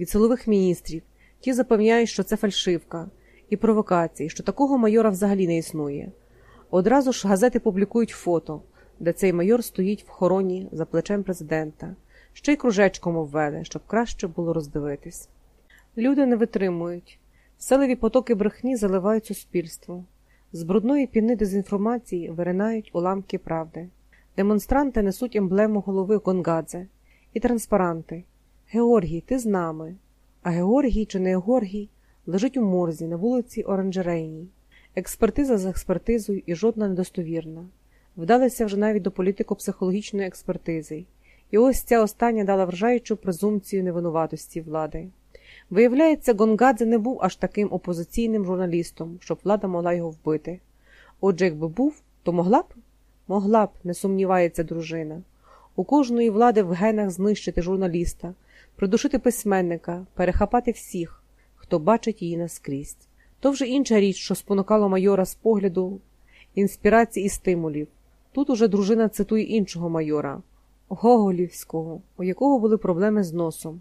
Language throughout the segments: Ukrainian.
від силових міністрів. Ті запевняють, що це фальшивка і провокації, що такого майора взагалі не існує. Одразу ж газети публікують фото, де цей майор стоїть в хороні за плечем президента, ще й кружечком обвели, щоб краще було роздивитись. Люди не витримують. Селеві потоки брехні заливають суспільство. З брудної піни дезінформації виринають уламки правди. Демонстранти несуть емблему голови Гонгадзе і транспаранти. Георгій, ти з нами. А Георгій чи не Георгій лежить у морзі на вулиці Оранжерейній. Експертиза за експертизою і жодна недостовірна. Вдалися вже навіть до політико-психологічної експертизи, і ось ця остання дала вражаючу презумпцію невинуватості влади. Виявляється, Гонгадзе не був аж таким опозиційним журналістом, щоб влада могла його вбити. Отже, якби був, то могла б? Могла б, не сумнівається дружина. У кожної влади в генах знищити журналіста, придушити письменника, перехапати всіх, хто бачить її наскрізь. То вже інша річ, що спонукало майора з погляду, інспірації і стимулів. Тут уже дружина цитує іншого майора, Гоголівського, у якого були проблеми з носом.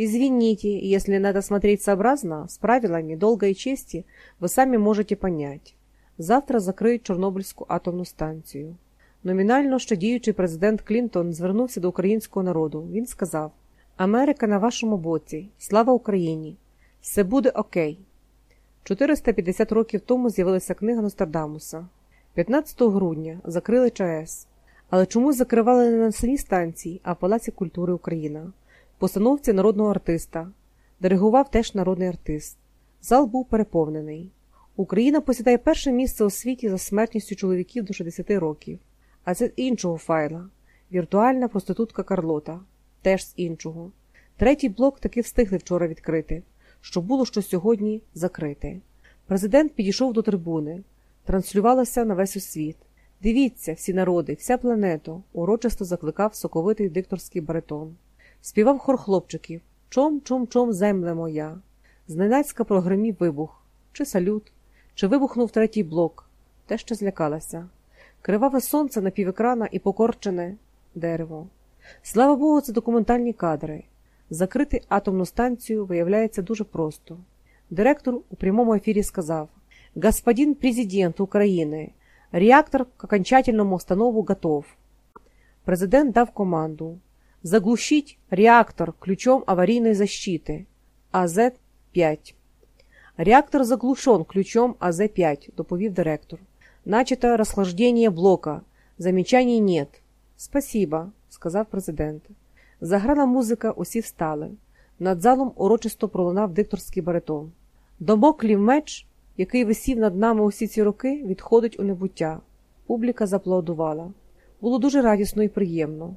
Извините, если надо смотреть сообразно, с правилами долга и чести, вы сами можете понять. Завтра закриють Чорнобильську атомну станцію. Номінально ще діючий президент Клінтон звернувся до українського народу. Він сказав: Америка на вашому боці, слава Україні! Все буде окей. 450 років тому з'явилася книга Нострадамуса. 15 грудня закрили ЧАЕС. Але чомусь закривали не на самій станції, а в Палаці культури Україна, постановці народного артиста. Диригував теж народний артист. Зал був переповнений. Україна посідає перше місце у світі за смертністю чоловіків до 60 років, а це іншого файла віртуальна проститутка Карлота, теж з іншого. Третій блок таки встигли вчора відкрити, що було що сьогодні закрити. Президент підійшов до трибуни, транслювалося на весь світ. Дивіться, всі народи, вся планету, урочисто закликав соковитий дикторський баритон. Співав хор хлопчиків Чом, чом, чом, земле моя. Зненацька прогримів вибух, чи салют, чи вибухнув третій блок, те ще злякалася. Криваве сонце на півекрана і покорчене дерево. Слава Богу, це документальні кадри. Закрити атомну станцію виявляється дуже просто. Директор у прямому ефірі сказав: Господин президент України, реактор к окончательному установу готов. Президент дав команду заглушить реактор ключом аварийной защиты АЗ-5. Реактор заглушен ключом АЗ-5, доповів директор. Начато розхлаждення блока. Замечаний нет. Спасибо, Сказав президент. Заграла музика, усі встали. Над залом урочисто пролунав дикторський баритон. Домоклів меч, який висів над нами усі ці роки, відходить у небуття. Публіка заплодувала. Було дуже радісно і приємно.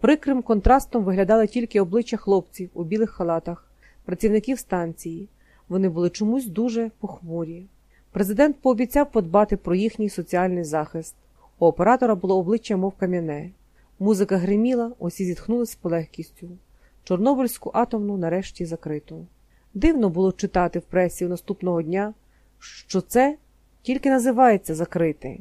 Прикрим контрастом виглядали тільки обличчя хлопців у білих халатах, працівників станції. Вони були чомусь дуже похмурі. Президент пообіцяв подбати про їхній соціальний захист. У оператора було обличчя, мов кам'яне. Музика гриміла, усі зітхнули з полегкістю. Чорнобильську атомну нарешті закриту. Дивно було читати в пресі наступного дня, що це тільки називається закрити.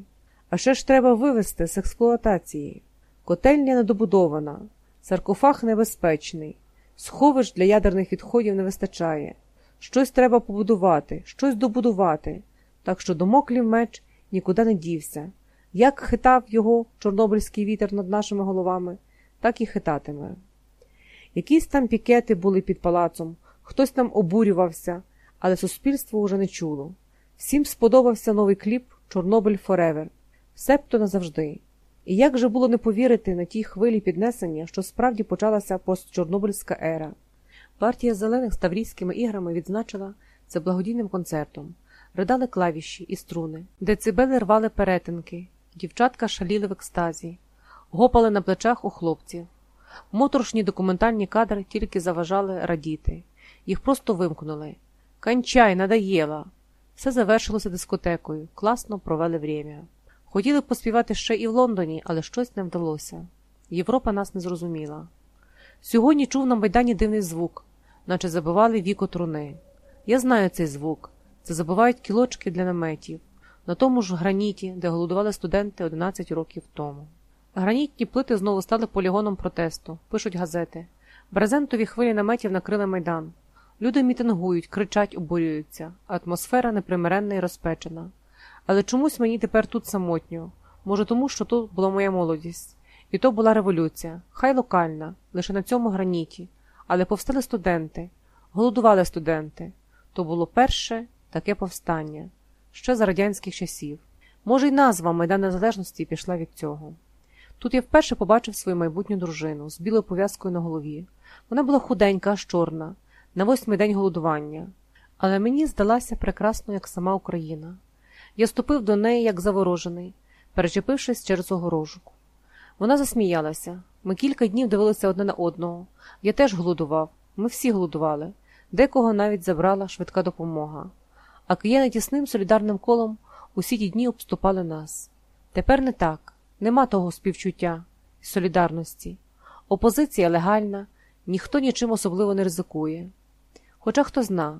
А ще ж треба вивести з експлуатації. Котельня недобудована, саркофаг небезпечний, сховищ для ядерних відходів не вистачає. Щось треба побудувати, щось добудувати, так що домоклів меч нікуди не дівся. Як хитав його чорнобильський вітер над нашими головами, так і хитатиме. Якісь там пікети були під палацом, хтось там обурювався, але суспільство уже не чуло. Всім сподобався новий кліп Чорнобиль forever, себто назавжди. І як же було не повірити на тій хвилі піднесення, що справді почалася постчорнобильська ера? Партія зелених з Таврійськими іграми відзначила це благодійним концертом, ридали клавіші і струни, децибели рвали перетинки, дівчатка шаліли в екстазі, гопали на плечах у хлопців. Моторошні документальні кадри тільки заважали радіти, їх просто вимкнули. Кончай, надоєла! Все завершилося дискотекою, класно провели время. Хотіли поспівати ще і в Лондоні, але щось не вдалося. Європа нас не зрозуміла. Сьогодні чув на майдані дивний звук, наче забивали віко труни. Я знаю цей звук. Це забивають кілочки для наметів, на тому ж граніті, де голодували студенти 11 років тому. Гранітні плити знову стали полігоном протесту, пишуть газети. Брезентові хвилі наметів накрили майдан. Люди мітингують, кричать, обурюються, атмосфера непримиренна і розпечена. Але чомусь мені тепер тут самотньо. Може, тому, що тут була моя молодість. І то була революція, хай локальна, лише на цьому граніті. Але повстали студенти, голодували студенти. То було перше таке повстання, ще за радянських часів. Може, й назва Майдан Незалежності пішла від цього. Тут я вперше побачив свою майбутню дружину з білою пов'язкою на голові. Вона була худенька, аж чорна, на восьмий день голодування, але мені здалася прекрасно, як сама Україна. Я ступив до неї, як заворожений, перечепившись через огорожку. Вона засміялася. Ми кілька днів дивилися одне на одного. Я теж голодував, ми всі голодували, декого навіть забрала швидка допомога. А кияни тісним солідарним колом усі ті дні обступали нас. Тепер не так, нема того співчуття солідарності. Опозиція легальна, ніхто нічим особливо не ризикує. Хоча хто зна,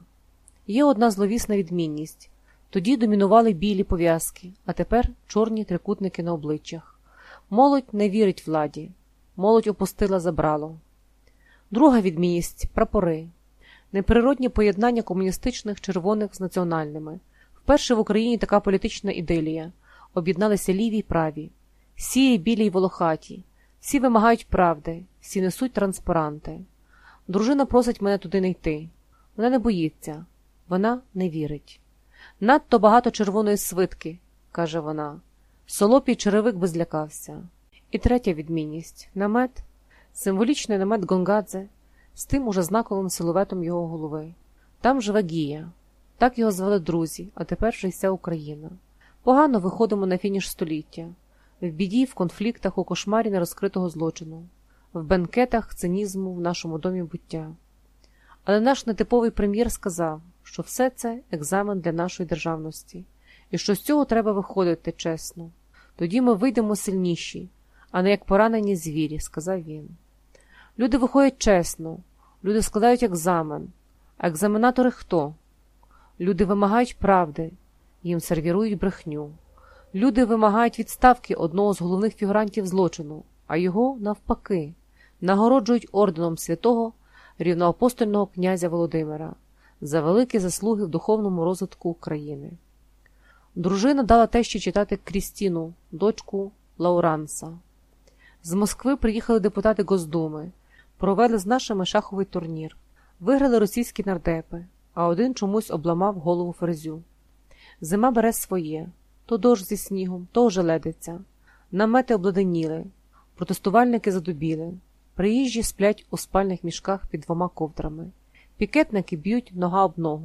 є одна зловісна відмінність тоді домінували білі пов'язки, а тепер чорні трикутники на обличчях. Молодь не вірить владі, молодь опустила забрало. Друга відмінність прапори, неприродні поєднання комуністичних червоних з національними. Вперше в Україні така політична іделія. Об'єдналися ліві й праві, сірі, білі й волохаті, всі вимагають правди, всі несуть транспаранти. Дружина просить мене туди не йти. Вона не боїться, вона не вірить. Надто багато червоної свитки, каже вона. Солопій черевик би злякався. І третя відмінність намет, символічний намет Гонгадзе з тим уже знаковим силуетом його голови. Там живе Гія. Так його звали друзі, а тепер вже й вся Україна. Погано виходимо на фініш століття, в біді, в конфліктах, у кошмарі нерозкритого злочину, в бенкетах цинізму в нашому домі буття. Але наш нетиповий прем'єр сказав, що все це екзамен для нашої державності, і що з цього треба виходити чесно. Тоді ми вийдемо сильніші, а не як поранені звірі, сказав він. Люди виходять чесно, люди складають екзамен. А екзаменатори хто? Люди вимагають правди, їм сервірують брехню. Люди вимагають відставки одного з головних фігурантів злочину, а його, навпаки, нагороджують орденом святого рівноапостольного князя Володимира за великі заслуги в духовному розвитку України. Дружина дала тещі читати Крістіну, дочку Лауранса. З Москви приїхали депутати Госдуми, провели з нашими шаховий турнір, виграли російські нардепи, а один чомусь обламав голову ферзю. Зима бере своє то дощ зі снігом, то ожеледиться. Намети обладеніли, протестувальники задубіли, приїжджі сплять у спальних мішках під двома ковдрами. Пікетники б'ють нога об ногу.